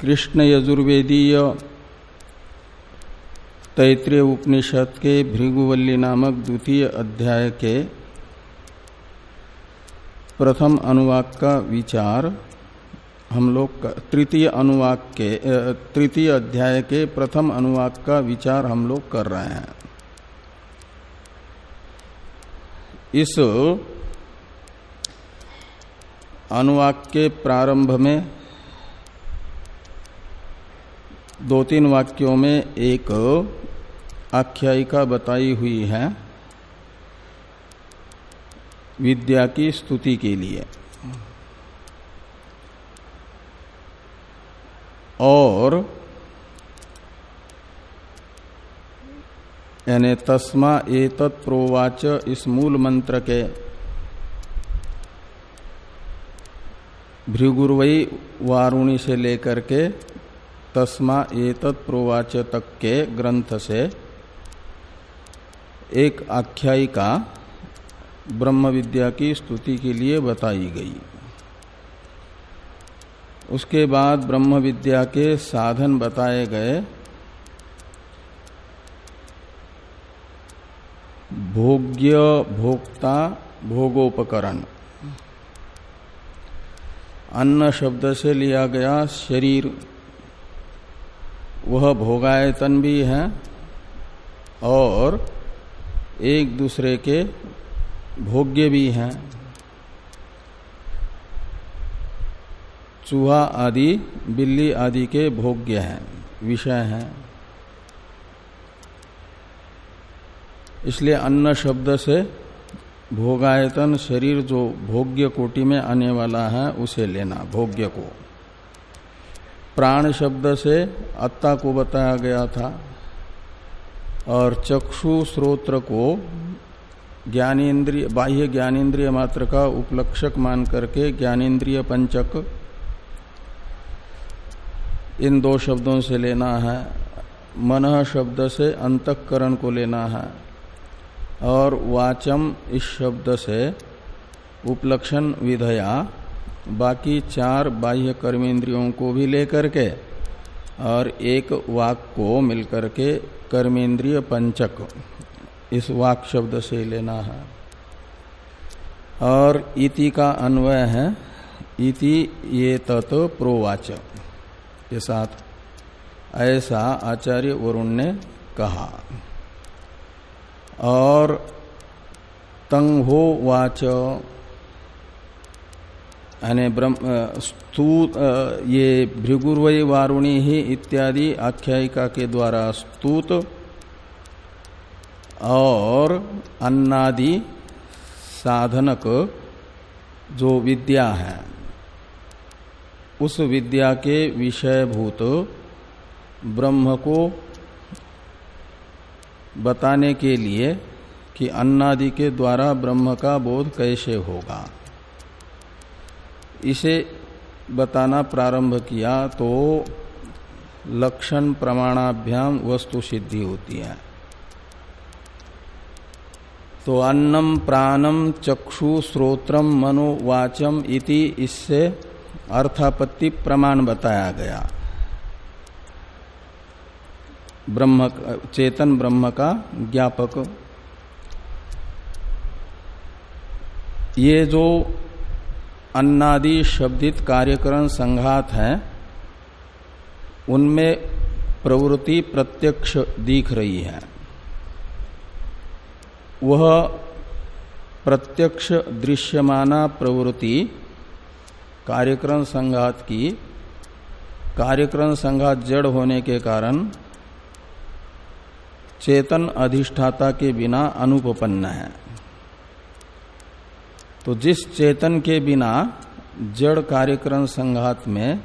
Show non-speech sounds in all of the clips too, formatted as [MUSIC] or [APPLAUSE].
कृष्ण यजुर्वेदीय तैतृय उपनिषद के भृगुवल्ली नामक द्वितीय अध्याय के प्रथम अनुवाक का विचार हम लोग तृतीय अनुवाक के तृतीय अध्याय के प्रथम अनुवाक का विचार हम लोग कर रहे हैं। इस अनुवाक के प्रारंभ में दो तीन वाक्यों में एक आख्यायिका बताई हुई है विद्या की स्तुति के लिए। और यानी तस्मा एतत् प्रोवाच इस मूल मंत्र के भृगुर्वई वारुणी से लेकर के तस्मा एतत् प्रोवाच तक के ग्रंथ से एक आख्यायिका ब्रह्म विद्या की स्तुति के लिए बताई गई। उसके बाद ब्रह्म विद्या के साधन बताए गए। भोग्य भोक्ता भोगोपकरण। अन्न शब्द से लिया गया शरीर वह भोगायतन भी है और एक दूसरे के भोग्य भी हैं। चूहा आदि, बिल्ली आदि के भोग्य हैं, विषय हैं। इसलिए अन्न शब्द से भोगायतन शरीर जो भोग्य कोटि में आने वाला है, उसे लेना, भोग्य को। प्राण शब्द से अत्ता को बताया गया था और चक्षु श्रोत्र को ज्ञानेन्द्रिय, बाह्य ज्ञानेन्द्रिय मात्र का उपलक्षक मान करके ज्ञानेन्द्रिय पंचक इन दो शब्दों से लेना है। मन शब्द से अंतकरण को लेना है और वाचम इस शब्द से उपलक्षण विधया बाकी चार बाह्य कर्मेंद्रियों को भी लेकर के और एक वाक को मिलकर के कर्मेंद्रिय पंचक, इस वाक शब्द से लेना है। और इति का अन्वय है, इति ये तत् प्रोवाच। के साथ ऐसा आचार्य वरुण ने कहा। और तंग वाच यानी ब्रह्म स्तू ये भृगुर्वय वारुणी ही इत्यादि आख्यायिका के द्वारा स्तूत और अन्नादि साधनक जो विद्या है, उस विद्या के विषयभूत ब्रह्म को बताने के लिए कि अन्नादि के द्वारा ब्रह्म का बोध कैसे होगा। इसे बताना प्रारंभ किया तो लक्षण प्रमाणाभ्याम वस्तु सिद्धि होती है। तो अन्नम प्राणम चक्षु श्रोत्रम मनोवाचम इति इससे अर्थापत्ति प्रमाण बताया गया। ब्रह्म चेतन ब्रह्म का ज्ञापक। ये जो अन्नादि शब्दित कार्यकरण संघात है। उनमें प्रवृत्ति प्रत्यक्ष दिख रही है। वह प्रत्यक्ष दृश्यमाना प्रवृत्ति कार्यक्रम संघात की कार्यक्रम संघात जड़ होने के कारण चेतन अधिष्ठाता के बिना अनुपन्न है। तो जिस चेतन के बिना जड़ कार्यक्रम संघात में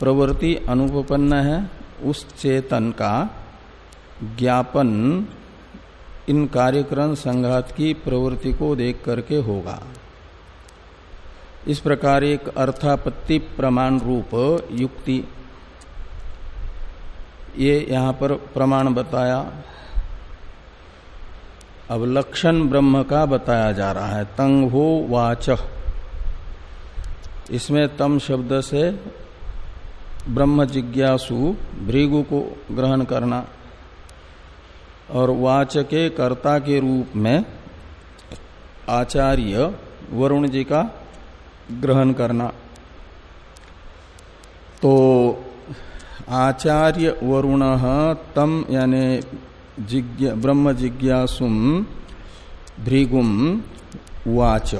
प्रवृत्ति अनुपन्न है, उस चेतन का ज्ञापन इन कार्यक्रम संघात की प्रवृत्ति को देख करके होगा। इस प्रकार एक अर्थापत्ति प्रमाण रूप युक्ति ये यहाँ पर प्रमाण बताया अब लक्षण ब्रह्म का बताया जा रहा है। तंग हो वाच। इसमें तम शब्द से ब्रह्म जिज्ञासु, भृगु को ग्रहण करना और वाच के कर्ता के रूप में आचार्य वरुण जी का ग्रहण करना। तो आचार्य वरुण तम यानी ब्रह्म जिज्ञासुम भृगुम वाच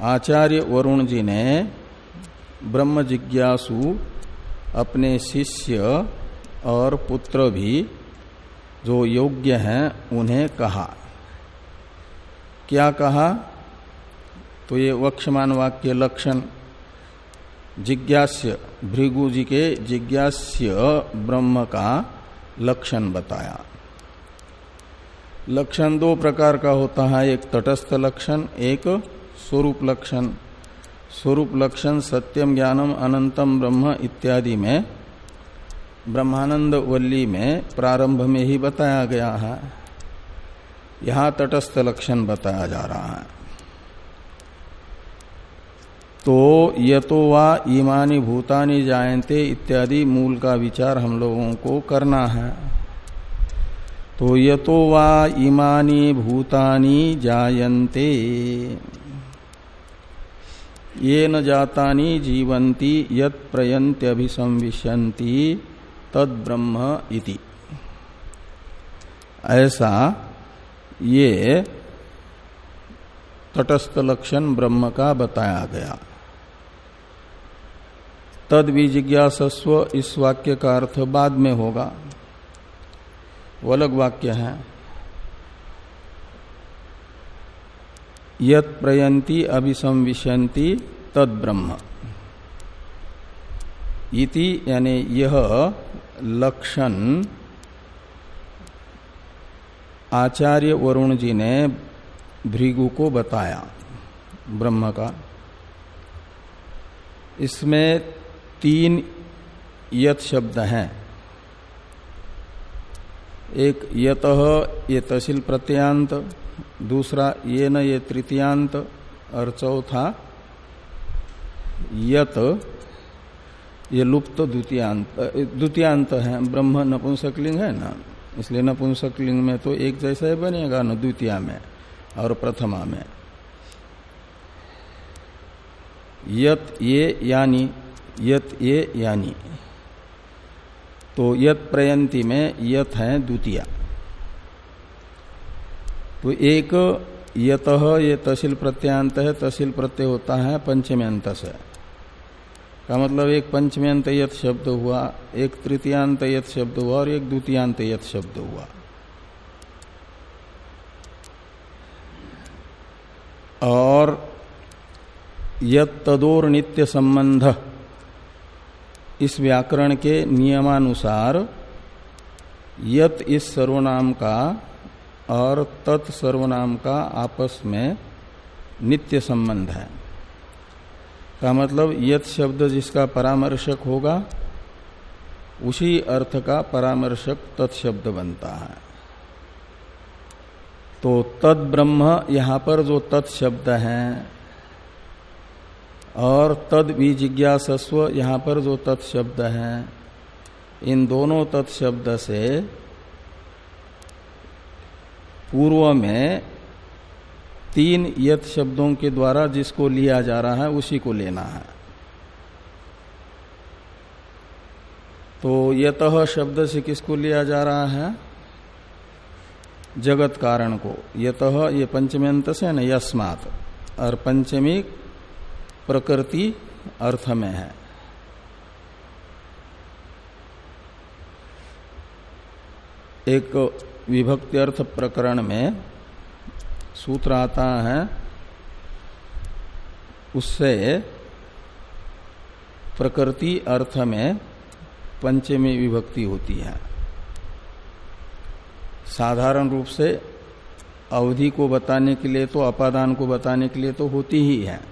आचार्य वरुण जी ने ब्रह्म जिज्ञासु अपने शिष्य और पुत्र भी जो योग्य हैं, उन्हें कहा। क्या कहा? तो ये वक्षमान वाक्य लक्षण, जिज्ञास्य। भृगु जी के जिज्ञास्य ब्रह्म का लक्षण बताया। लक्षण दो प्रकार का होता है, एक तटस्थ लक्षण, एक स्वरूप लक्षण। स्वरूप लक्षण सत्यम ज्ञानम अनंतम ब्रह्म इत्यादि में, ब्रह्मानंद वल्ली में प्रारंभ में ही बताया गया है। यहाँ तटस्थ लक्षण बताया जा रहा है। तो ये तो वा ईमानी भूतानी जायन्ते इत्यादि मूल का विचार हम लोगों को करना है। तो ये तो वा ईमानी भूतानी जायन्ते। ये न जातानी जीवंती यत प्रयंत्यभिसंविशंति तद ब्रह्म इति। ऐसा ये तटस्थ लक्षण ब्रह्म का बताया गया। तद विजिज्ञासस्व इस वाक्य का अर्थ बाद में होगा। वो अलग वाक्य है। यत प्रयंती अभिसंविशंति तद ब्रह्म। इति यानी यह लक्षण आचार्य वरुण जी ने भृगु को बताया, ब्रह्म का। इसमें तीन यत शब्द हैं। एक यत, ये तहसील प्रत्यांत दूसरा ये न ये तृतीयांत, और चौथा यत, ये लुप्त द्वितीयांत द्वितीयांत है। ब्रह्म नपुंसकलिंग है ना? इसलिए नपुंसकलिंग में तो एक जैसा ही बनेगा न, द्वितीया में और प्रथमा में। यत, ये, यानी यत ये यानी। तो यत प्रयंती में यत है द्वितीया। तो एक यत ये तहसील प्रत्यांत है तहसील प्रत्यय होता है पंचमी अंत से। का मतलब एक पंचमी अंत यथ शब्द हुआ, एक तृतीयांत यथ शब्द हुआ और एक द्वितीयांत यथ शब्द हुआ। और यत तदोर नित्य संबंध। इस व्याकरण के नियमानुसार, यत इस सर्वनाम का और तत् सर्वनाम का आपस में नित्य संबंध है। का मतलब यत शब्द जिसका परामर्शक होगा, उसी अर्थ का परामर्शक तत्शब्द बनता है। तो तद ब्रह्म, यहाँ पर जो तत्शब्द है और तद विजिज्ञासस्व यहाँ पर जो तत्शब्द है, इन दोनों तत्शब्द से पूर्व में तीन यथ शब्दों के द्वारा जिसको लिया जा रहा है, उसी को लेना है। तो यत शब्द से किसको लिया जा रहा है? जगत कारण को। यत ये पंचमी अंत से न यस्मात। और पंचमी प्रकृति अर्थ में है। एक विभक्ति अर्थ प्रकरण में सूत्र आता है, उससे प्रकृति अर्थ में पंचमी विभक्ति होती है। साधारण रूप से अवधि को बताने के लिए तो अपादान को बताने के लिए तो होती ही है।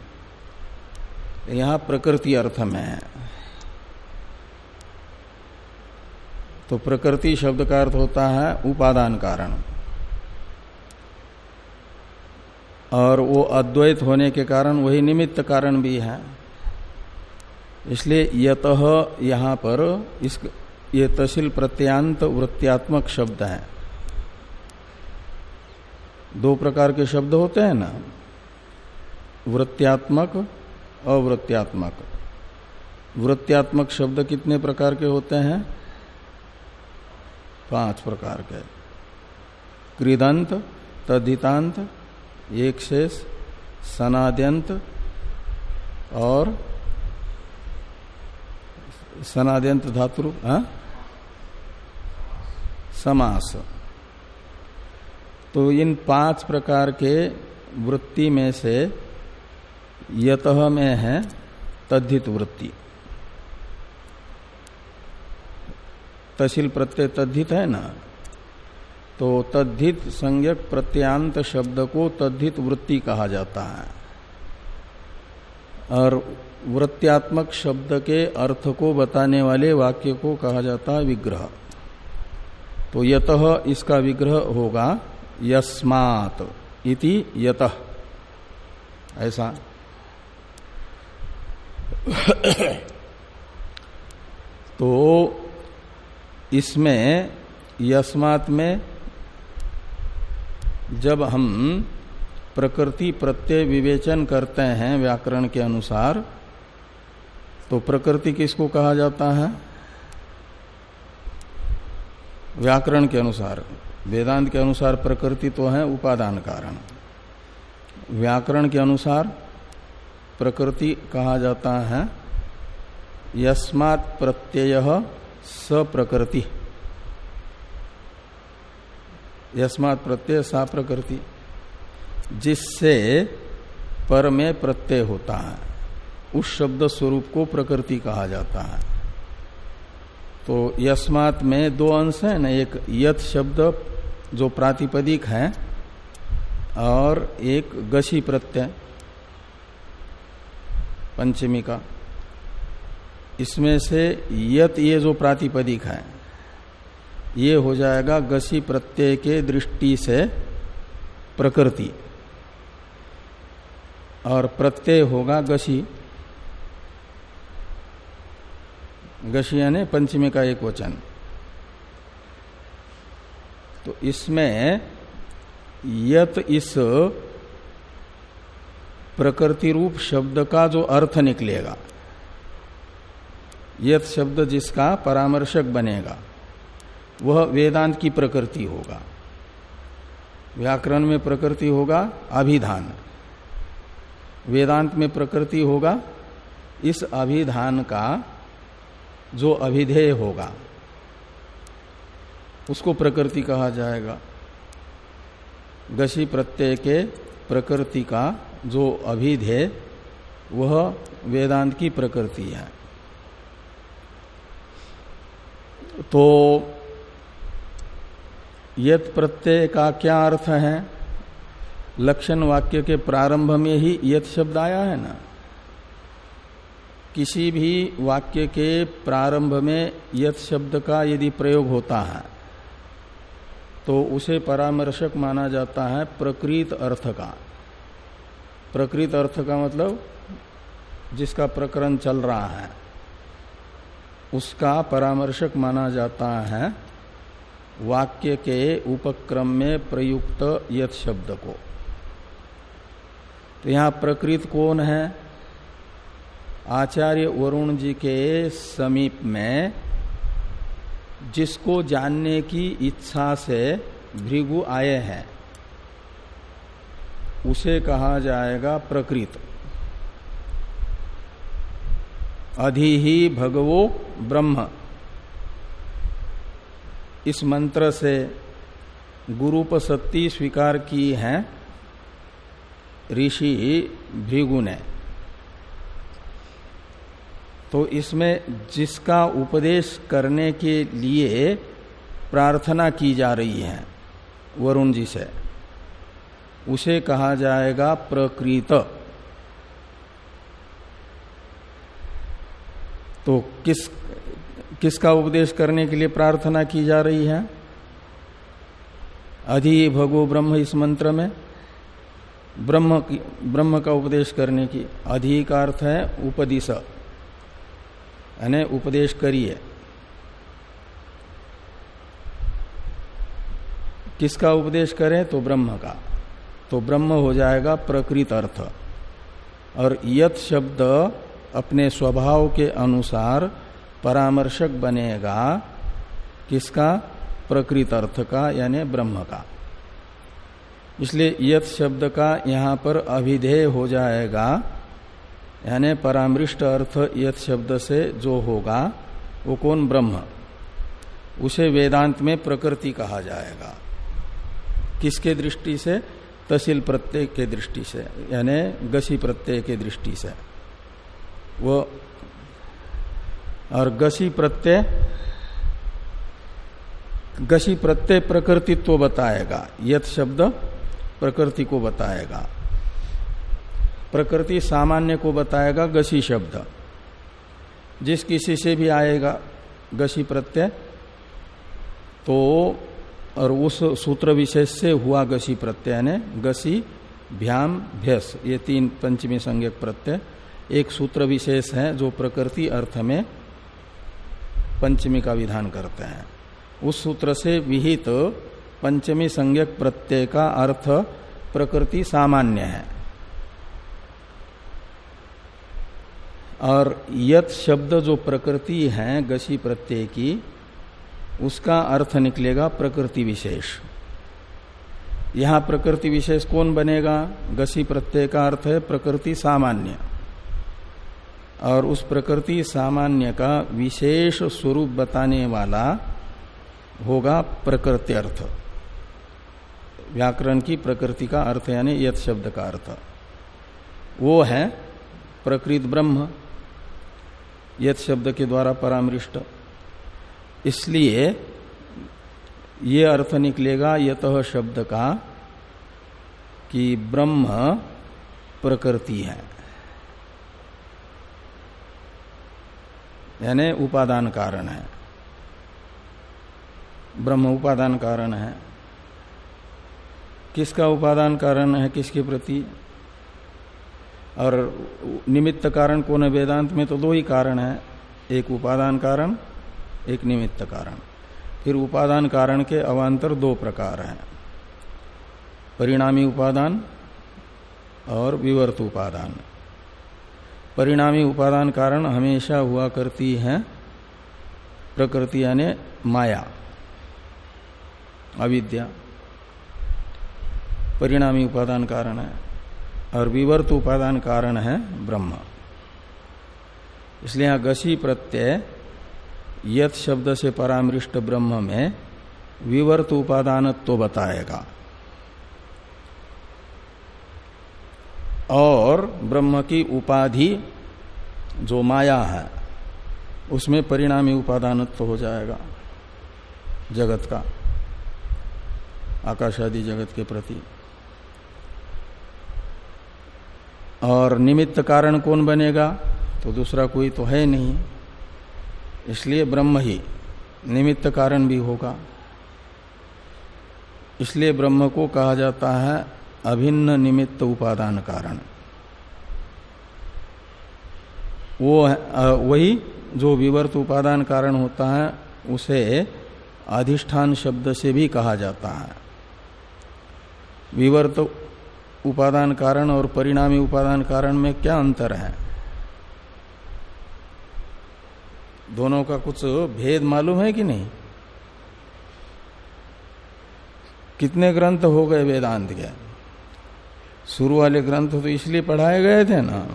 यहाँ प्रकृति अर्थ में है। तो प्रकृति शब्द का अर्थ होता है उपादान कारण। और वो अद्वैत होने के कारण वही निमित्त कारण भी है। इसलिए यत यहाँ पर इस, ये तहसील प्रत्यांत वृत्त्यात्मक शब्द है। दो प्रकार के शब्द होते हैं ना। वृत्त्यात्मक अवृत्त्यात्मक। वृत्त्यात्मक शब्द कितने प्रकार के होते हैं? पाँच प्रकार के। कृदंत तदितांत एक शेष सनाद्यंत और सनाद्यंत धातु हाँ? समास। तो इन पाँच प्रकार के वृत्ति में से यत में है तद्धित वृत्ति। तहसील प्रत्यय तद्धित है ना? तो तद्धित संज्ञक प्रत्यांत शब्द को तद्धित वृत्ति कहा जाता है। और वृत्त्यात्मक शब्द के अर्थ को बताने वाले वाक्य को कहा जाता है विग्रह। तो यत इसका विग्रह होगा यस्मात इति यत। ऐसा? [COUGHS] तो इसमें, यस्मात में, जब हम प्रकृति प्रत्यय विवेचन करते हैं व्याकरण के अनुसार तो प्रकृति किसको कहा जाता है? व्याकरण के अनुसार। वेदांत के अनुसार प्रकृति तो है उपादान कारण। व्याकरण के अनुसार प्रकृति कहा जाता है। यस्मात् प्रत्यय सप्रकृति। यस्मात् प्रत्यय सा प्रकृति जिससे पर में प्रत्यय होता है। उस शब्द स्वरूप को प्रकृति कहा जाता है। तो यस्मात में दो अंश है, ना एक यथ शब्द जो प्रातिपदिक है, और एक गशी प्रत्यय। पंचमी का। इसमें से यत ये जो प्रातिपदिक है, ये हो जाएगा गसी प्रत्यय के दृष्टि से प्रकृति। और प्रत्यय होगा गसी। गशी यानी पंचमी का एक वचन। तो इसमें यत इस प्रकृति रूप शब्द का जो अर्थ निकलेगा, यत शब्द जिसका परामर्शक बनेगा, वह वेदांत की प्रकृति होगा। व्याकरण में प्रकृति होगा, अभिधान। वेदांत में प्रकृति होगा, इस अभिधान का जो अभिधेय होगा, उसको प्रकृति कहा जाएगा। गशी प्रत्यय के प्रकृति का जो अभिधेय वह वेदांत की प्रकृति है। तो यत प्रत्यय का क्या अर्थ है? लक्षण वाक्य के प्रारंभ में ही यत शब्द आया है ना? किसी भी वाक्य के प्रारंभ में यथ शब्द का यदि प्रयोग होता है तो उसे परामर्शक माना जाता है प्रकृत अर्थ का। प्रकृत अर्थ का मतलब जिसका प्रकरण चल रहा है, उसका परामर्शक माना जाता है वाक्य के उपक्रम में प्रयुक्त यथ शब्द को। तो यहाँ प्रकृत कौन है? आचार्य वरुण जी के समीप में जिसको जानने की इच्छा से भृगु आए हैं। उसे कहा जाएगा प्रकृत। अधि ही भगवो ब्रह्म। इस मंत्र से गुरुपसत्ति स्वीकार की है ऋषि भृगु ने। तो इसमें जिसका उपदेश करने के लिए प्रार्थना की जा रही है, वरुण जी से। उसे कहा जाएगा प्रकृत। तो किस, किसका उपदेश करने के लिए प्रार्थना की जा रही है? अधि भगो ब्रह्म इस मंत्र में। ब्रह्म की, ब्रह्म का उपदेश करने की अधि का अर्थ है उपदिश। यानी उपदेश करिए। किसका उपदेश करें? तो ब्रह्म का। तो ब्रह्म हो जाएगा प्रकृत अर्थ। और यत शब्द अपने स्वभाव के अनुसार परामर्शक बनेगा, किसका? प्रकृत अर्थ का, यानी ब्रह्म का। इसलिए यत शब्द का यहाँ पर अभिधेय हो जाएगा, यानी परामृष्ट अर्थ यत शब्द से जो होगा, वो कौन? ब्रह्म। उसे वेदांत में प्रकृति कहा जाएगा। किसके दृष्टि से? तहसील प्रत्यय के दृष्टि से, यानी गसी प्रत्यय के दृष्टि से। वो, और गसी प्रत्यय गसी प्रत्यय प्रकृतित्व बताएगा, यथ शब्द प्रकृति को बताएगा। प्रकृति सामान्य को बताएगा, गसी शब्द। जिस किसी से भी आएगा, गसी प्रत्यय तो और उस सूत्र विशेष से हुआ गसी प्रत्यय ने, गसी, भ्याम, भ्यस, ये तीन पंचमी संज्ञक प्रत्यय, एक सूत्र विशेष है जो प्रकृति अर्थ में पंचमी का विधान करते हैं। उस सूत्र से विहित पंचमी संज्ञक प्रत्यय का अर्थ प्रकृति सामान्य है। और यत शब्द जो प्रकृति है गसी प्रत्यय की उसका अर्थ निकलेगा प्रकृति विशेष। यहाँ प्रकृति विशेष कौन बनेगा? गसी प्रत्यय का अर्थ है प्रकृति सामान्य। और उस प्रकृति सामान्य का विशेष स्वरूप बताने वाला होगा प्रकृति अर्थ। व्याकरण की प्रकृति का अर्थ यानी यथ शब्द का अर्थ। वो है प्रकृत ब्रह्म यथ शब्द के द्वारा परामृष्ट। इसलिए ये अर्थ निकलेगा यत शब्द का कि ब्रह्म प्रकृति है। यानी उपादान कारण है। ब्रह्म उपादान कारण है। किसका उपादान कारण है किसके प्रति? और निमित्त कारण कौन है? वेदांत में तो दो ही कारण है। एक उपादान कारण एक निमित्त कारण। फिर उपादान कारण के अवान्तर दो प्रकार हैं। परिणामी उपादान और विवर्त उपादान। परिणामी उपादान कारण हमेशा हुआ करती है प्रकृति यानी माया, अविद्या। परिणामी उपादान कारण है और विवर्त उपादान कारण है ब्रह्म। इसलिए यहाँ गसी प्रत्यय यथ शब्द से परामृष्ट ब्रह्म में विवर्त उपादान तो बताएगा। और ब्रह्म की उपाधि जो माया है, उसमें परिणामी उपादानत्व हो जाएगा जगत का आकाश आदि जगत के प्रति। और निमित्त कारण कौन बनेगा? तो दूसरा कोई तो है नहीं। इसलिए ब्रह्म ही निमित्त कारण भी होगा। इसलिए ब्रह्म को कहा जाता है अभिन्न निमित्त उपादान कारण। वो वही जो विवर्त उपादान कारण होता है, उसे अधिष्ठान शब्द से भी कहा जाता है। विवर्त उपादान कारण और परिणामी उपादान कारण में क्या अंतर है? दोनों का कुछ भेद मालूम है कि नहीं? कितने ग्रंथ हो गए वेदांत के? शुरू वाले ग्रंथ तो इसलिए पढ़ाए गए थे ना।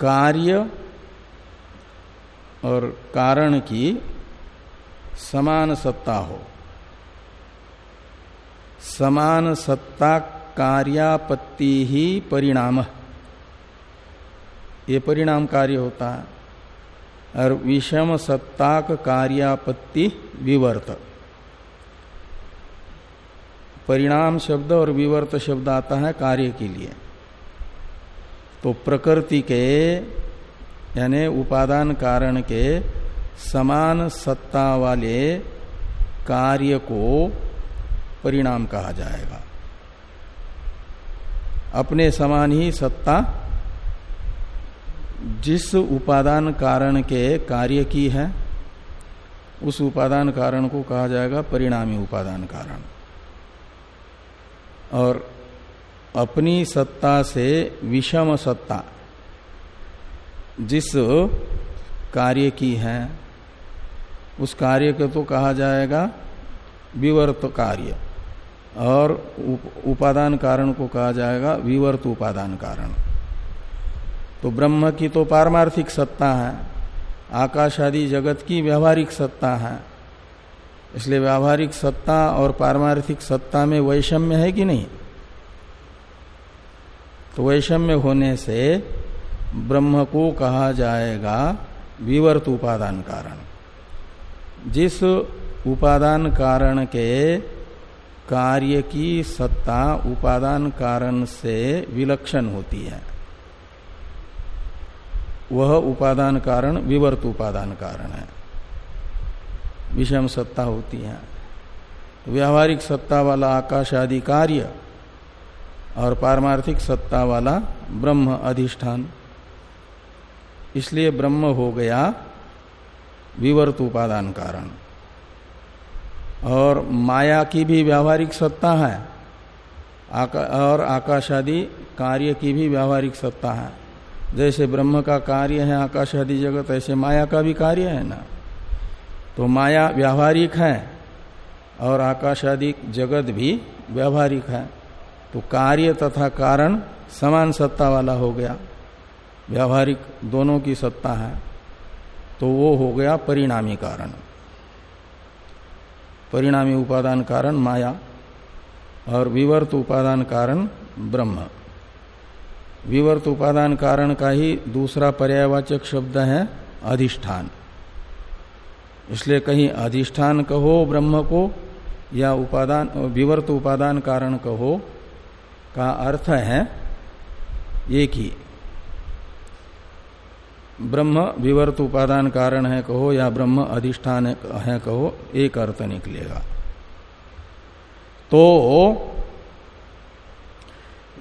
कार्य और कारण की समान सत्ता हो। समान सत्ता कार्यापत्ति ही परिणाम है। ये परिणाम कार्य होता है। और विषम सत्ताक कार्यापत्ति विवर्त। परिणाम शब्द और विवर्त शब्द आता है कार्य के लिए। तो प्रकृति के, यानी उपादान कारण के समान सत्ता वाले कार्य को परिणाम कहा जाएगा। अपने समान ही सत्ता जिस उपादान कारण के कार्य की है, उस उपादान कारण को कहा जाएगा परिणामी उपादान कारण। और अपनी सत्ता से विषम सत्ता, जिस कार्य की है, उस कार्य को तो कहा जाएगा विवर्त कार्य, और उपादान कारण को कहा जाएगा विवर्त उपादान कारण। तो ब्रह्म की तो पारमार्थिक सत्ता है। आकाश आदि जगत की व्यावहारिक सत्ता है। इसलिए व्यावहारिक सत्ता और पारमार्थिक सत्ता में वैषम्य है कि नहीं? तो वैषम्य होने से ब्रह्म को कहा जाएगा विवर्त उपादान कारण। जिस उपादान कारण के कार्य की सत्ता उपादान कारण से विलक्षण होती है। वह उपादान कारण विवर्त उपादान कारण है। विषम सत्ता होती है। व्यावहारिक सत्ता वाला आकाश आदि कार्य और पारमार्थिक सत्ता वाला ब्रह्म अधिष्ठान। इसलिए ब्रह्म हो गया विवर्त उपादान कारण। और माया की भी व्यावहारिक सत्ता है। आका, और आकाश आदि कार्य की भी व्यावहारिक सत्ता है। जैसे ब्रह्म का कार्य है, आकाश आदि जगत, ऐसे माया का भी कार्य है ना। तो माया व्यावहारिक है और आकाश आदि जगत भी व्यावहारिक है। तो कार्य तथा कारण समान सत्ता वाला हो गया। व्यावहारिक दोनों की सत्ता है। तो वो हो गया परिणामी कारण। परिणामी उपादान कारण माया और विवर्त उपादान कारण ब्रह्म। विवर्त उपादान कारण का ही दूसरा पर्यायवाचक शब्द है अधिष्ठान। इसलिए कहीं अधिष्ठान कहो ब्रह्म को, या उपादान, विवर्त उपादान कारण कहो, का अर्थ है एक ही। ब्रह्म विवर्त उपादान कारण है कहो, या ब्रह्म अधिष्ठान है कहो, एक अर्थ निकलेगा। तो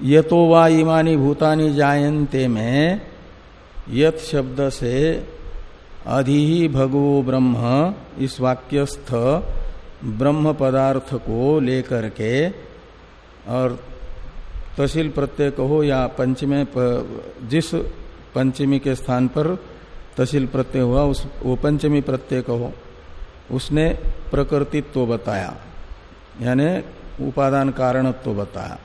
ये तो वा इमानी भूतानी जायन्ते में। यत शब्द से अधि ही भगवो ब्रह्म इस वाक्यस्थ ब्रह्म पदार्थ को लेकर के और तहसील प्रत्यय कहो या पंचमे जिस पंचमी के स्थान पर तहसील प्रत्यय हुआ, उस, वो पंचमी प्रत्यय कहो। उसने प्रकृतित्व तो बताया, यानी उपादान कारणत्व तो बताया।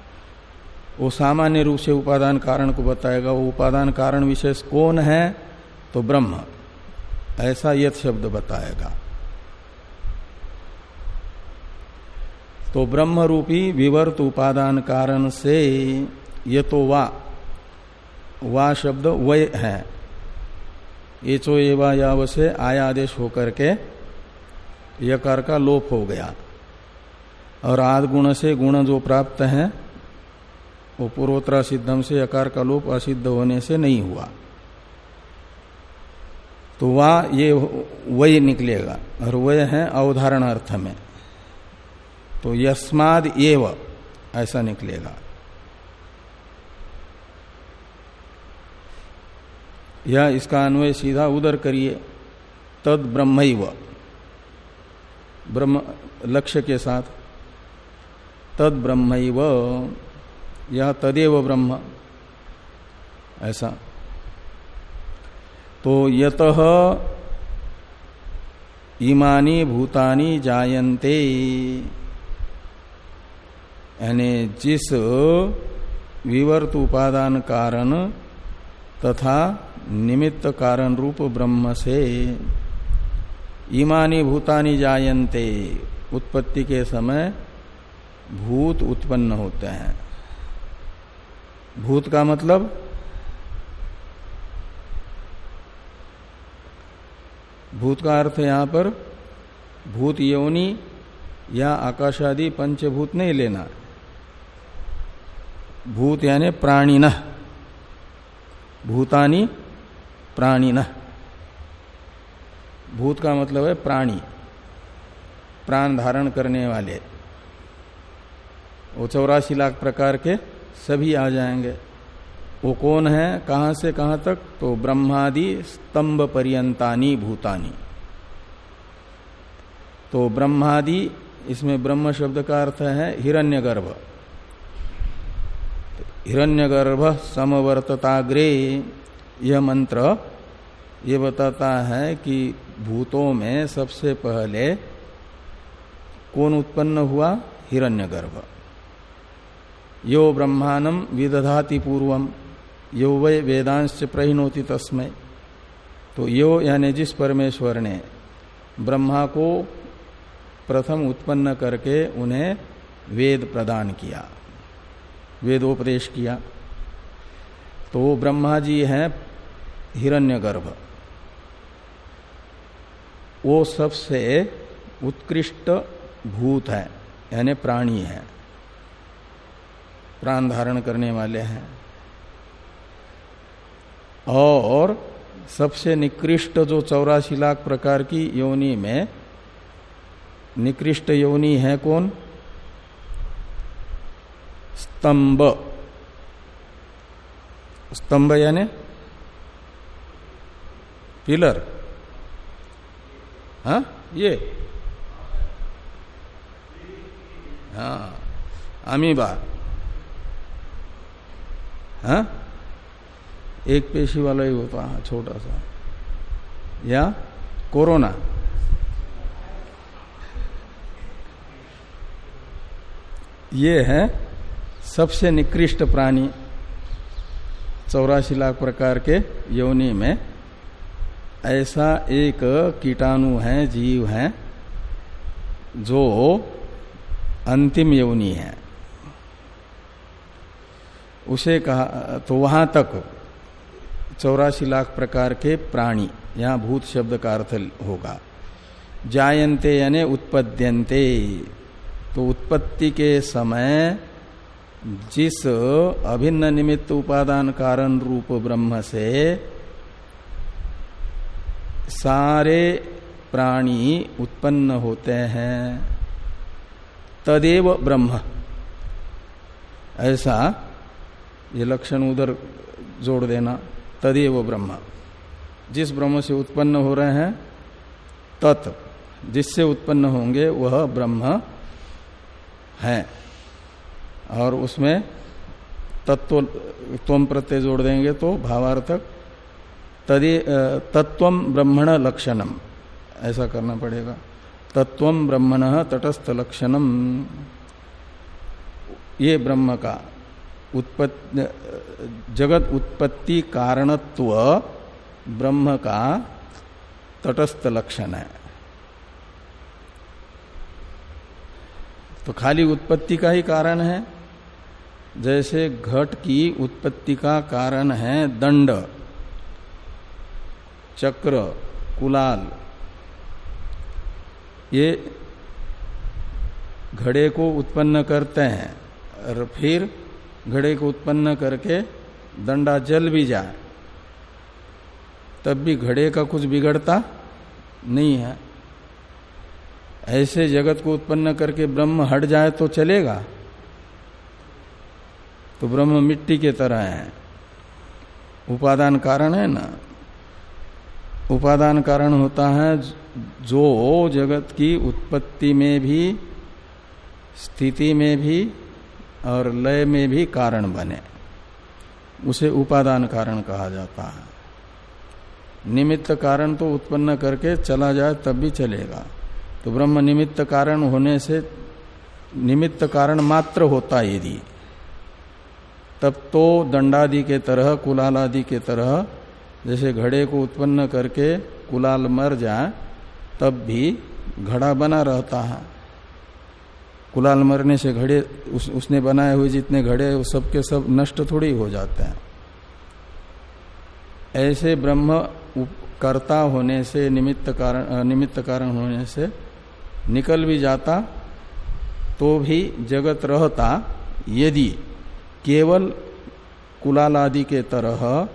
वो सामान्य रूप से उपादान कारण को बताएगा। वो उपादान कारण विशेष कौन है? तो ब्रह्म। ऐसा यथ शब्द बताएगा। तो ब्रह्म रूपी विवर्त उपादान कारण से ये तो वा। वा शब्द वय है। एचो एवा याव से आया आदेश होकर के यकार का लोप हो गया। और आद गुण से गुण जो प्राप्त है वो पूर्वोत्तरा सिद्धम से यकार का लोप असिद्ध होने से नहीं हुआ। तो वह ये वही निकलेगा। और वह है अवधारण अर्थ में। तो यस्माद एव ऐसा निकलेगा। या इसका अन्वय सीधा उधर करिए। तद ब्रह्म ब्रह्म लक्ष्य के साथ। तद ब्रह्म या तदेव ब्रह्म। ऐसा। तो यत इमानी भूतानी जायन्ते। यानी जिस विवर्त उपादान कारण तथा निमित्त कारण रूप ब्रह्म से इमानी भूतानी जायन्ते उत्पत्ति के समय भूत उत्पन्न होते हैं। भूत का मतलब? भूत का अर्थ यहाँ पर, भूत योनि या आकाश आदि पंचभूत नहीं लेना। भूत यानी प्राणी न भूतानी प्राणी न भूत का मतलब है प्राणी। प्राण धारण करने वाले। वो चौरासी लाख प्रकार के सभी आ जाएँगे। वो कौन है? कहाँ से कहाँ तक? तो ब्रह्मादि स्तंभ पर्यंतानी भूतानी। तो ब्रह्मादि, इसमें ब्रह्म शब्द का अर्थ है हिरण्यगर्भ। हिरण्यगर्भ समवर्तताग्रे, यह मंत्र ये बताता है कि भूतों में सबसे पहले कौन उत्पन्न हुआ? हिरण्यगर्भ। यो ब्रह्मांडम विदधाति पूर्वम यो वे वेदांश प्रहिनोति तस्मय तो यो यानी जिस परमेश्वर ने ब्रह्मा को प्रथम उत्पन्न करके उन्हें वेद प्रदान किया, वेदोपदेश किया। तो वो ब्रह्मा जी हैं हिरण्यगर्भ। वो सबसे उत्कृष्ट भूत है, यानी प्राणी है। प्राण धारण करने वाले हैं। और सबसे निकृष्ट जो चौरासी लाख प्रकार की योनि में निकृष्ट योनि है कौन? स्तंभ। स्तंभ यानी पिलर। हा, ये। हाँ अमीबा। हाँ? एक पेशी वाला ही होता, है, छोटा सा। या? कोरोना। ये है सबसे निकृष्ट प्राणी चौरासी लाख प्रकार के योनि में। ऐसा एक कीटाणु है, जीव है, जो अंतिम योनि है। उसे कहा तो वहाँ तक, चौरासी लाख प्रकार के प्राणी, यहाँ भूत शब्द का अर्थ होगा। जायन्ते यानी उत्पद्यन्ते। तो उत्पत्ति के समय, जिस अभिन्न निमित्त उपादान कारण रूप ब्रह्म से, सारे प्राणी उत्पन्न होते हैं। तदेव ब्रह्म। ऐसा ये लक्षण उधर जोड़ देना तदेव ब्रह्म। जिस ब्रह्म से उत्पन्न हो रहे हैं, तत्, जिससे उत्पन्न होंगे, वह ब्रह्म है। और उसमें तत्व त्वम प्रत्यय जोड़ देंगे तो भावार्थक तदे तत्व ब्रह्मण लक्षणम। ऐसा करना पड़ेगा। तत्व ब्रह्मण तटस्थ लक्षणम। ये ब्रह्म का उत्पत्ति, जगत उत्पत्ति कारणत्व ब्रह्म का तटस्थ लक्षण है। तो खाली उत्पत्ति का ही कारण है। जैसे घट की उत्पत्ति का कारण है दंड, चक्र, कुलाल। ये घड़े को उत्पन्न करते हैं। और फिर घड़े को उत्पन्न करके दंडा जल भी जाए, तब भी घड़े का कुछ बिगड़ता नहीं है। ऐसे जगत को उत्पन्न करके ब्रह्म हट जाए तो चलेगा। तो ब्रह्म मिट्टी के तरह है। उपादान कारण है ना? उपादान कारण होता है जो जगत की उत्पत्ति में भी, स्थिति में भी और लय में भी कारण बने। उसे उपादान कारण कहा जाता है। निमित्त कारण तो उत्पन्न करके चला जाए तब भी चलेगा। तो ब्रह्म निमित्त कारण होने से निमित्त कारण मात्र होता यदि, तब तो दंडादि के तरह कुलाल आदि के तरह, जैसे घड़े को उत्पन्न करके कुलाल मर जाए, तब भी घड़ा बना रहता है। कुलाल मरने से घड़े उस, उसने बनाए हुए जितने घड़े वो सब के सब नष्ट थोड़ी हो जाते हैं। ऐसे ब्रह्म कर्ता होने से निमित्त कारण निमित्त कारण होने से निकल भी जाता तो भी जगत रहता यदि केवल कुलाल आदि के तरह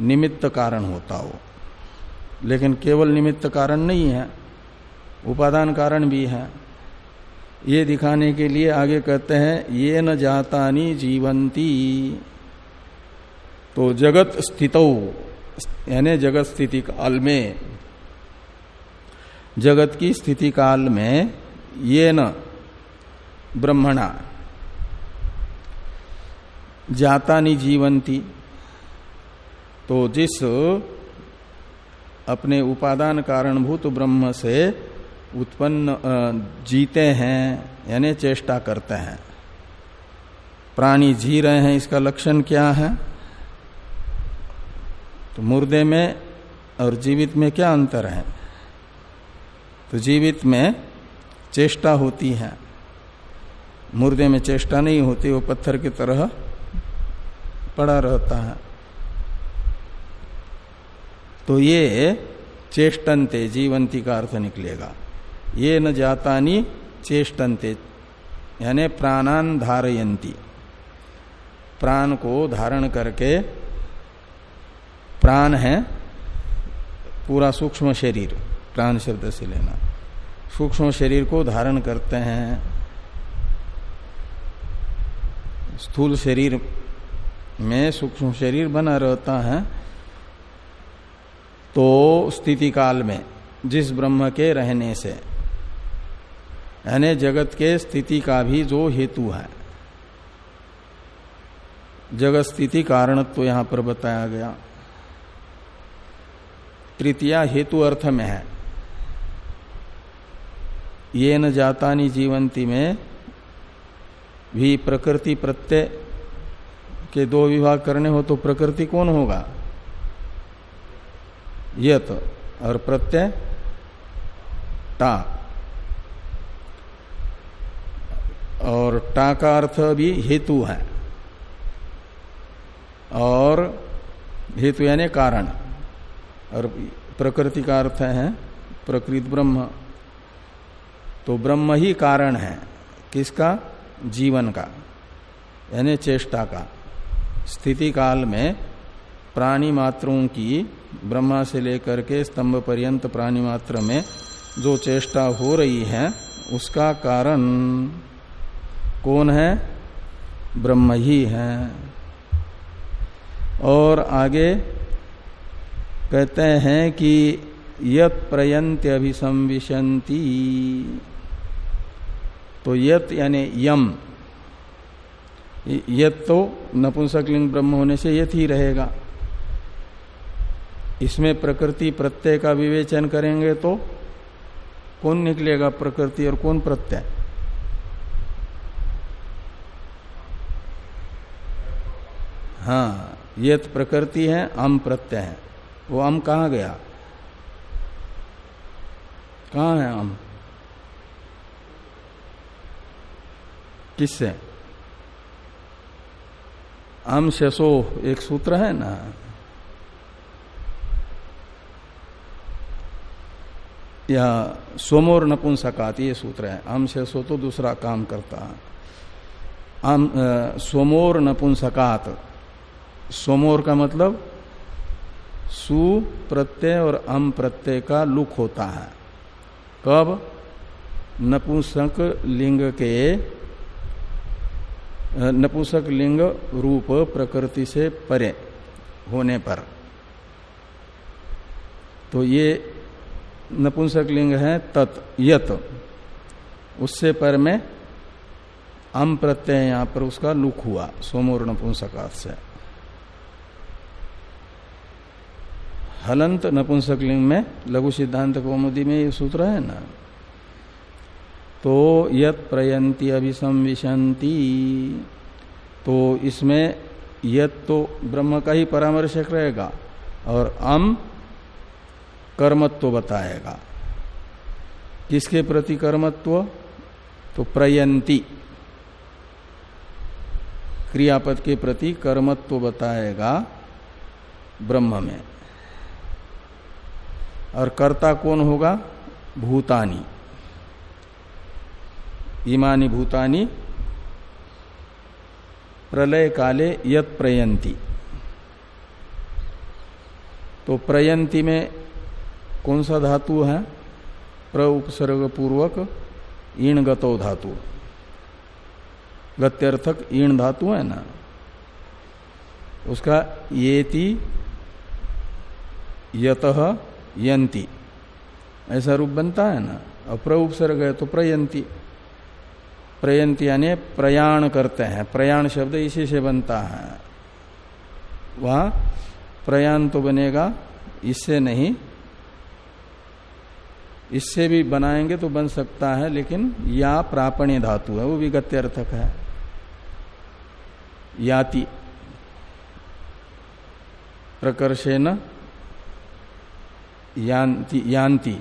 निमित्त कारण होता हो। लेकिन केवल निमित्त कारण नहीं है उपादान कारण भी है। ये दिखाने के लिए आगे कहते हैं, ये न जातानी जीवंती। तो जगत स्थित, यानी जगत स्थिति काल में, जगत की स्थिति काल में ये न ब्रह्मणा, जातानी जीवंती। तो जिस अपने उपादान कारणभूत ब्रह्म से उत्पन्न जीते हैं, यानी चेष्टा करते हैं। प्राणी जी रहे हैं, इसका लक्षण क्या है? तो मुर्दे में और जीवित में क्या अंतर है? तो जीवित में चेष्टा होती है। मुर्दे में चेष्टा नहीं होती, वो पत्थर की तरह पड़ा रहता है। तो ये चेष्टनते जीवंती का अर्थ निकलेगा। ये न जातानी चेष्टनते। यानी प्राणान धारयंती प्राण को धारण करके प्राण है पूरा सूक्ष्म शरीर, प्राण शब्द से लेना। सूक्ष्म शरीर को धारण करते हैं। स्थूल शरीर में सूक्ष्म शरीर बना रहता है। तो स्थिति काल में जिस ब्रह्म के रहने से यानी जगत के स्थिति का भी जो हेतु है। जगत स्थिति कारण तो यहाँ पर बताया गया। तृतीया हेतु अर्थ में है। ये न जातानी जीवंती में भी प्रकृति प्रत्यय के दो विभाग करने हो तो प्रकृति कौन होगा? यत और प्रत्यय टा और टा का अर्थ भी हेतु है। और हेतु यानी कारण। और प्रकृति का अर्थ है प्रकृत ब्रह्म। तो ब्रह्म ही कारण है। किसका? जीवन का। यानी चेष्टा का। स्थिति काल में प्राणी मात्रों की ब्रह्मा से लेकर के स्तंभ पर्यंत प्राणी मात्र में जो चेष्टा हो रही है, उसका कारण कौन है? ब्रह्म ही है। और आगे कहते हैं कि यत प्रयंत अभिसंविशंति तो यत यानी यम। यत तो नपुंसक लिंग ब्रह्म होने से यथ ही रहेगा। इसमें प्रकृति प्रत्यय का विवेचन करेंगे तो कौन निकलेगा प्रकृति और कौन प्रत्यय? हाँ ये प्रकृति है, अम प्रत्यय है। वो अम कहा गया? कहा है अम? किससे? अम शसो एक सूत्र है ना? या सोमोर नपुंसकात, ये सूत्र है। अम शसो तो दूसरा काम करता है। सोमोर नपुंसकात। सोमोर का मतलब सु प्रत्यय और अम प्रत्यय का लुक होता है। कब? नपुंसक लिंग के नपुंसक लिंग रूप प्रकृति से परे होने पर। तो ये नपुंसक लिंग है तत्, यत। उससे पर में अम प्रत्यय यहाँ पर उसका लुक हुआ, सोमोर नपुंसकात से। हलंत नपुंसकलिंग में लघु सिद्धांत कौमुदी में ये सूत्र है ना? तो यत प्रयंती अभिसंविशंति तो इसमें यत तो ब्रह्म का ही परामर्शक रहेगा और अम कर्मत्व बताएगा। किसके प्रति कर्मत्व? तो प्रयंती क्रियापद के प्रति कर्मत्व बताएगा ब्रह्म में। और कर्ता कौन होगा? भूतानी। इमानी भूतानी। प्रलय काले यत प्रयंती तो प्रयंती में कौन सा धातु है? प्र उपसर्ग पूर्वक ईण गतो धातु। गत्यर्थक ईण धातु है ना? उसका येति यत यंती। ऐसा रूप बनता है ना? और प्र उपसर्ग है तो प्रयंती। प्रयंती यानी प्रयाण करते हैं। प्रयाण शब्द इसी से बनता है। वहाँ प्रयाण तो बनेगा, इससे नहीं। इससे भी बनाएँगे तो बन सकता है, लेकिन या प्रापण्य धातु है, वो भी गत्यर्थक है। याति। प्रकर्षेण यान्ति यान्ति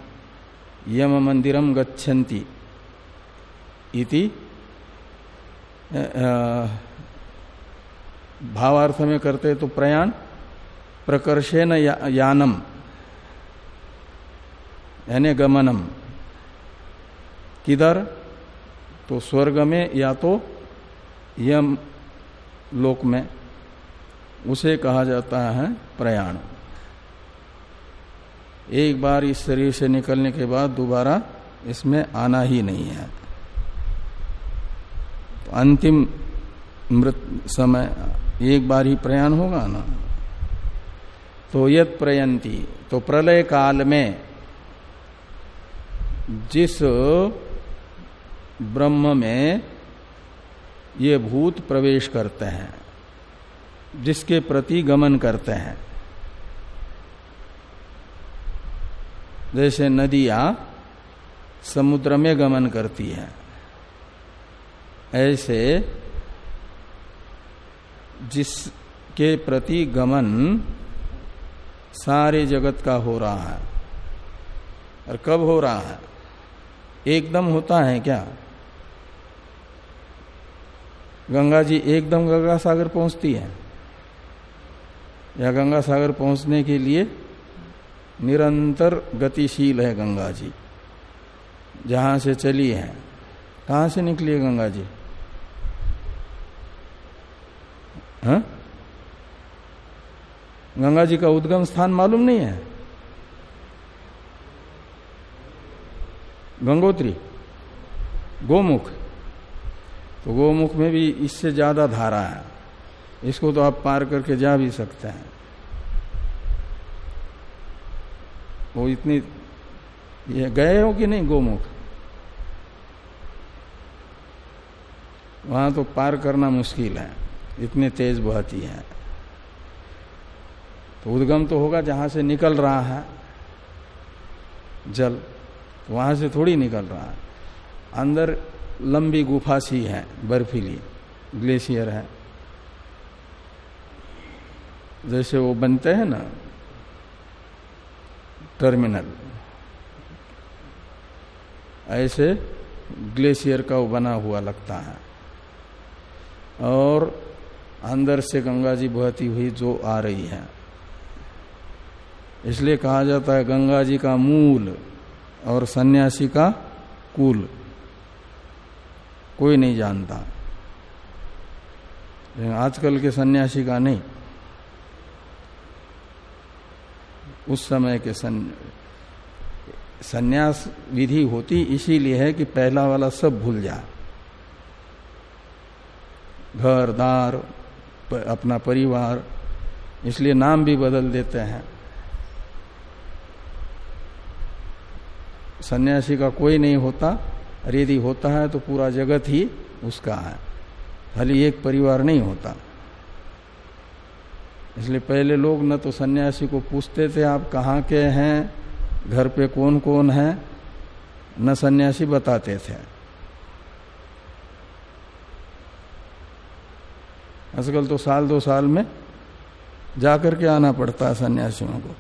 यम मंदिरम गच्छन्ति इति भावार्थ में करते तो प्रयाण प्रकर्षेण या, यानम यानी गमनम किधर तो स्वर्ग में या तो यम लोक में उसे कहा जाता है प्रयाण। एक बार इस शरीर से निकलने के बाद दोबारा इसमें आना ही नहीं है। तो अंतिम मृत समय, एक बार ही प्रयाण होगा ना? तो यद प्रयंती तो प्रलय काल में जिस ब्रह्म में ये भूत प्रवेश करते हैं, जिसके प्रति गमन करते हैं जैसे नदियाँ समुद्र में गमन करती है। ऐसे जिसके प्रति गमन सारे जगत का हो रहा है। और कब हो रहा है? एकदम होता है क्या? गंगा जी एकदम गंगा सागर पहुँचती है। या गंगा सागर पहुँचने के लिए निरंतर गतिशील है गंगा जी। जहाँ से चली है, कहाँ से निकली है गंगा जी? हा? गंगा जी का उद्गम स्थान मालूम नहीं है? गंगोत्री, गोमुख। तो गोमुख में भी इससे ज़्यादा धारा है। इसको तो आप पार करके जा भी सकते हैं। वो इतनी, ये गए हो कि नहीं गोमुख? वहाँ तो पार करना मुश्किल है। इतने तेज बहती है। तो उद्गम तो होगा जहाँ से निकल रहा है। जल तो वहाँ से थोड़ी निकल रहा है। अंदर लंबी गुफा सी है, बर्फीली, ग्लेशियर है। जैसे वो बनते हैं ना टर्मिनल ऐसे ग्लेशियर का बना हुआ लगता है। और अंदर से गंगा जी बहती हुई जो आ रही है। इसलिए कहा जाता है गंगा जी का मूल और सन्यासी का कुल। कोई नहीं जानता। आजकल के सन्यासी का नहीं। उस समय के संन्यास विधि होती इसीलिए है कि पहला वाला सब भूल जा। घर, दार अपना परिवार, इसलिए नाम भी बदल देते हैं। सन्यासी का कोई नहीं होता और यदि होता है तो पूरा जगत ही उसका है। खाली एक परिवार नहीं होता। इसलिए पहले लोग न तो सन्यासी को पूछते थे, आप कहाँ के हैं, घर पे कौन कौन है, न सन्यासी बताते थे। आजकल तो साल दो साल में जाकर के आना पड़ता है सन्यासियों को।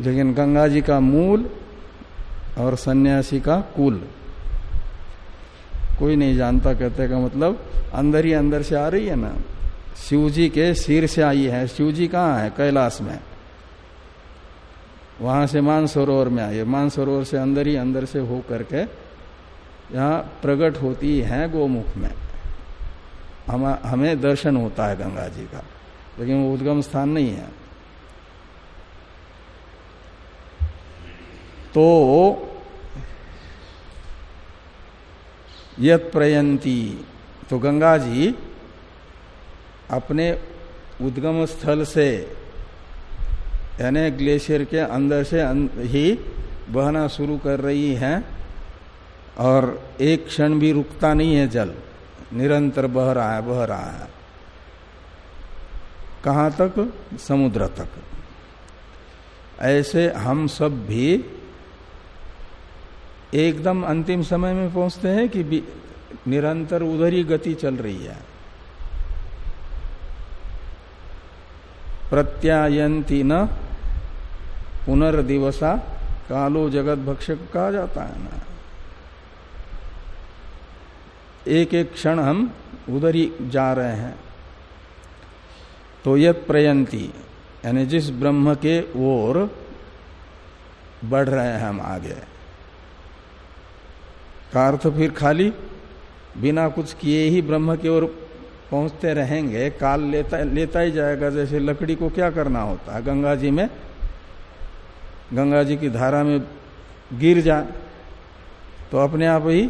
लेकिन गंगा जी का मूल और सन्यासी का कुल। कोई नहीं जानता, कहते का मतलब अंदर ही अंदर से आ रही है ना। शिव जी के सिर से आई है। शिव जी कहाँ है? कैलाश में। वहाँ से मानसरोवर में आई है मानसरोवर से अंदर ही अंदर से हो करके यहाँ प्रकट होती है गोमुख में। हम, हमें दर्शन होता है गंगा जी का, लेकिन वो उद्गम स्थान नहीं है। तो यत प्रयंती तो गंगा जी अपने उद्गम स्थल से, यानी ग्लेशियर के अंदर से ही बहना शुरू कर रही है और एक क्षण भी रुकता नहीं है जल। निरंतर बह रहा है, बह रहा है। कहाँ तक? समुद्र तक। ऐसे हम सब भी एकदम अंतिम समय में पहुँचते हैं कि निरंतर उधर ही गति चल रही है। प्रत्यायंती न पुनर्दिवसा कालो जगत भक्षक कहा जाता है ना। एक एक क्षण हम उधर ही जा रहे हैं। तो यद प्रयंती, यानी जिस ब्रह्म के ओर बढ़ रहे हैं हम आगे। का अर्थ फिर खाली, बिना कुछ किए ही ब्रह्म की ओर पहुँचते रहेंगे। काल लेता लेता ही जाएगा। जैसे लकड़ी को क्या करना होता? है गंगा जी में, गंगा जी की धारा में गिर जाए तो अपने आप ही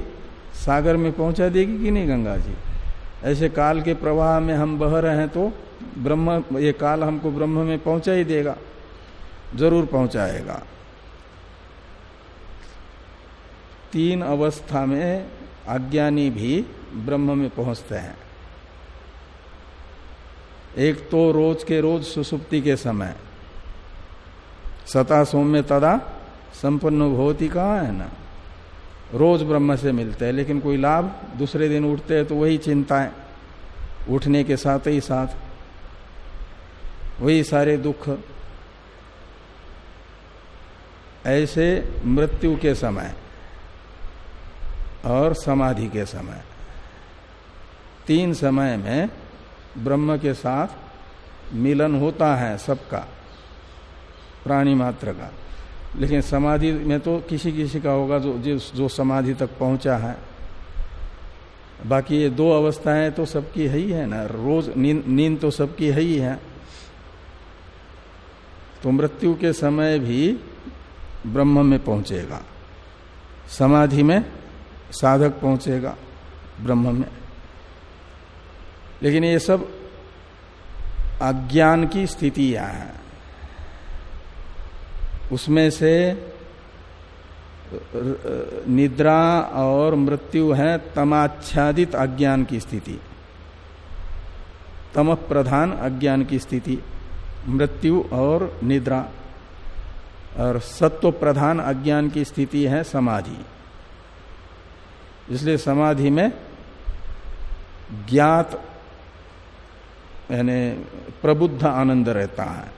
सागर में पहुँचा देगी कि नहीं गंगा जी? ऐसे काल के प्रवाह में हम बह रहे हैं तो ब्रह्म, ये काल हमको ब्रह्म में पहुँचा ही देगा। ज़रूर पहुंचाएगा। तीन अवस्था में अज्ञानी भी ब्रह्म में पहुँचते हैं। एक तो रोज के रोज सुसुप्ति के समय। सता सौम्य तदा संपन्न भवती कहा है ना? रोज ब्रह्म से मिलते हैं, लेकिन कोई लाभ दूसरे दिन उठते हैं तो वही चिंताएँ, उठने के साथ ही साथ। वही सारे दुख। ऐसे मृत्यु के समय और समाधि के समय। तीन समय में ब्रह्म के साथ मिलन होता है सबका, प्राणी मात्र का। लेकिन समाधि में तो किसी किसी का होगा जो जिस जो समाधि तक पहुँचा है। बाकी ये दो अवस्थाएँ तो सबकी है ही है ना। रोज नींद नींद तो सबकी है ही है। तो मृत्यु के समय भी ब्रह्म में पहुंचेगा। समाधि में साधक पहुंचेगा ब्रह्म में। लेकिन ये सब अज्ञान की स्थितियाँ है। उसमें से निद्रा और मृत्यु है तमाच्छादित अज्ञान की स्थिति। तम प्रधान अज्ञान की स्थिति, मृत्यु और निद्रा। और सत्व प्रधान अज्ञान की स्थिति है समाधि। इसलिए समाधि में ज्ञात, यानी प्रबुद्ध आनंद रहता है,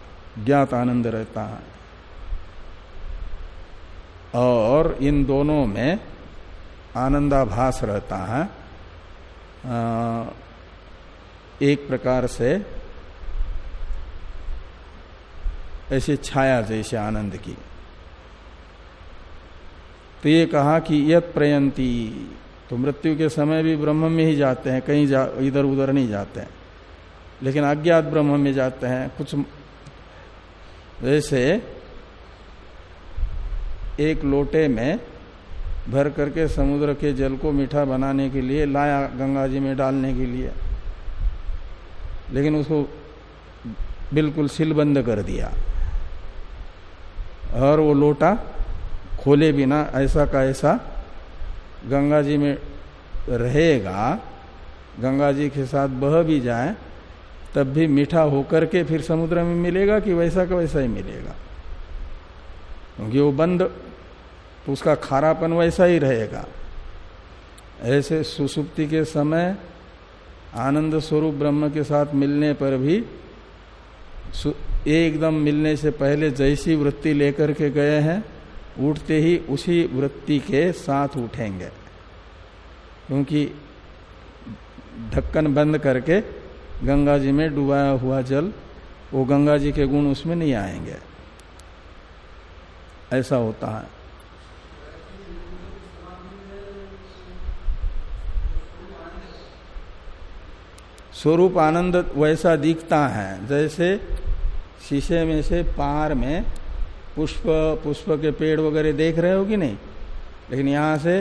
ज्ञात आनंद रहता है। और इन दोनों में आनंदाभास रहता है। एक प्रकार से ऐसे छाया जैसे आनंद की। तो ये कहा कि यत प्रयंती तो मृत्यु के समय भी ब्रह्म में ही जाते हैं, कहीं जा, इधर उधर नहीं जाते हैं। लेकिन अज्ञात ब्रह्म में जाते हैं, कुछ जैसे एक लोटे में भर करके समुद्र के जल को मीठा बनाने के लिए, लाया गंगा जी में डालने के लिए, लेकिन उसको बिल्कुल सिलबंद कर दिया। और वो लोटा खोले बिना ऐसा का ऐसा गंगा जी में रहेगा, गंगा जी के साथ बह भी जाए, तब भी मीठा होकर के फिर समुद्र में मिलेगा कि वैसा का वैसा ही मिलेगा? क्योंकि वो बंद तो उसका खारापन वैसा ही रहेगा। ऐसे सुसुप्ति के समय, आनंद स्वरूप ब्रह्म के साथ मिलने पर भी एकदम मिलने से पहले जैसी वृत्ति लेकर के गए हैं उठते ही उसी वृत्ति के साथ उठेंगे। क्योंकि ढक्कन बंद करके गंगा जी में डुबाया हुआ जल, वो गंगा जी के गुण उसमें नहीं आएँगे। ऐसा होता है। स्वरूप आनंद वैसा दिखता है, जैसे शीशे में से पार में पुष्प पुष्प के पेड़ वगैरह देख रहे हो कि नहीं? लेकिन यहाँ से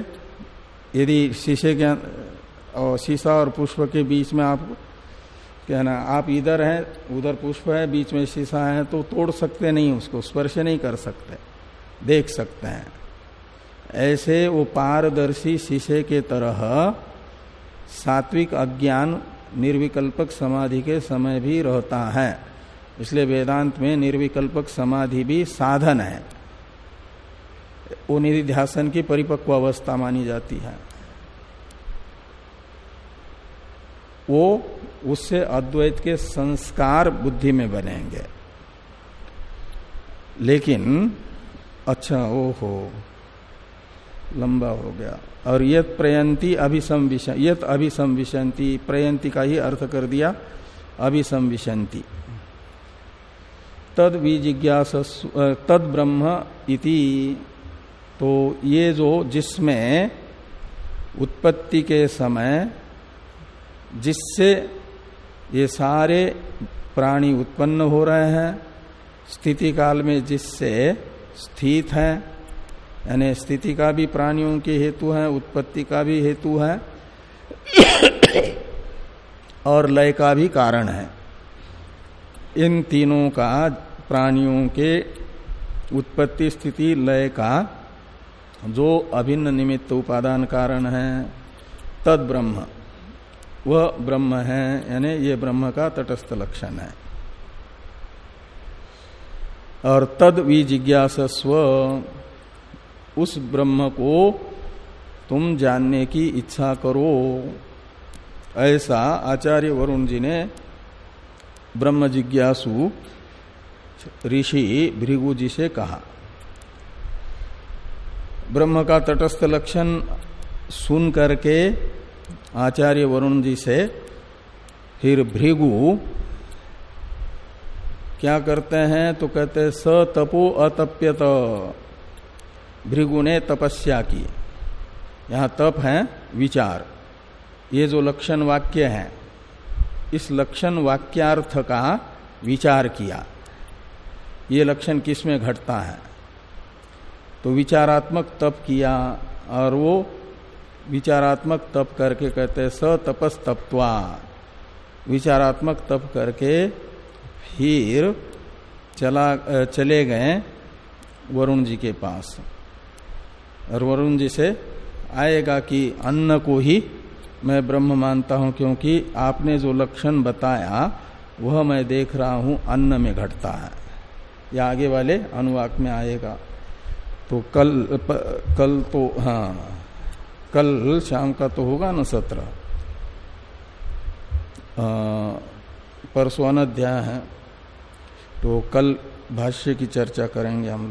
यदि शीशे के और शीशा और पुष्प के बीच में आप, क्या कहना आप इधर हैं, उधर पुष्प है, बीच में शीशा है तो तोड़ सकते नहीं उसको, स्पर्श नहीं कर सकते, देख सकते हैं। ऐसे वो पारदर्शी शीशे के तरह सात्विक अज्ञान, निर्विकल्पक समाधि के समय भी रहता है। इसलिए वेदांत में निर्विकल्पक समाधि भी साधन है। वो निधिध्यासन की परिपक्व अवस्था मानी जाती है। वो उससे अद्वैत के संस्कार बुद्धि में बनेंगे। लेकिन अच्छा ओ हो लंबा हो गया। और यत प्रयंती अभिसंविश, यत अभिसंविशंति, प्रयंती का ही अर्थ कर दिया, अभिसंविशंति। तद विजिज्ञास तद ब्रह्म इति। तो ये जो जिसमें उत्पत्ति के समय जिससे ये सारे प्राणी उत्पन्न हो रहे हैं, स्थिति काल में जिससे स्थित है, यानी स्थिति का भी प्राणियों के हेतु है, उत्पत्ति का भी हेतु है, और लय का भी कारण है। इन तीनों का प्राणियों के उत्पत्ति स्थिति लय का जो अभिन्न निमित्त उपादान कारण है, तद ब्रह्म। वह ब्रह्म है, यानी ये ब्रह्म का तटस्थ लक्षण है। और तद विजिज्ञासस्व, उस ब्रह्म को तुम जानने की इच्छा करो। ऐसा आचार्य वरुण जी ने ब्रह्म जिज्ञासु ऋषि भृगु जी से कहा, ब्रह्म का तटस्थ लक्षण सुन करके आचार्य वरुण जी से, फिर भृगु, क्या करते हैं? तो कहते, स तपो अतप्यत। भृगु ने तपस्या की। यहाँ तप है विचार। ये जो लक्षण वाक्य है इस लक्षण वाक्यार्थ का विचार किया। ये लक्षण किसमें घटता है? तो विचारात्मक तप किया और वो विचारात्मक तप करके कहते स तपस तप्वा विचारात्मक तप करके फिर चला चले गए वरुण जी के पास। और वरुण जी से आएगा कि अन्न को ही मैं ब्रह्म मानता हूँ क्योंकि आपने जो लक्षण बताया वह मैं देख रहा हूँ अन्न में घटता है। या आगे वाले अनुवाक में आएगा। तो कल प, कल तो हाँ कल शाम का तो होगा ना सत्र। परसों अनध्याय है। तो कल भाष्य की चर्चा करेंगे हम लोग।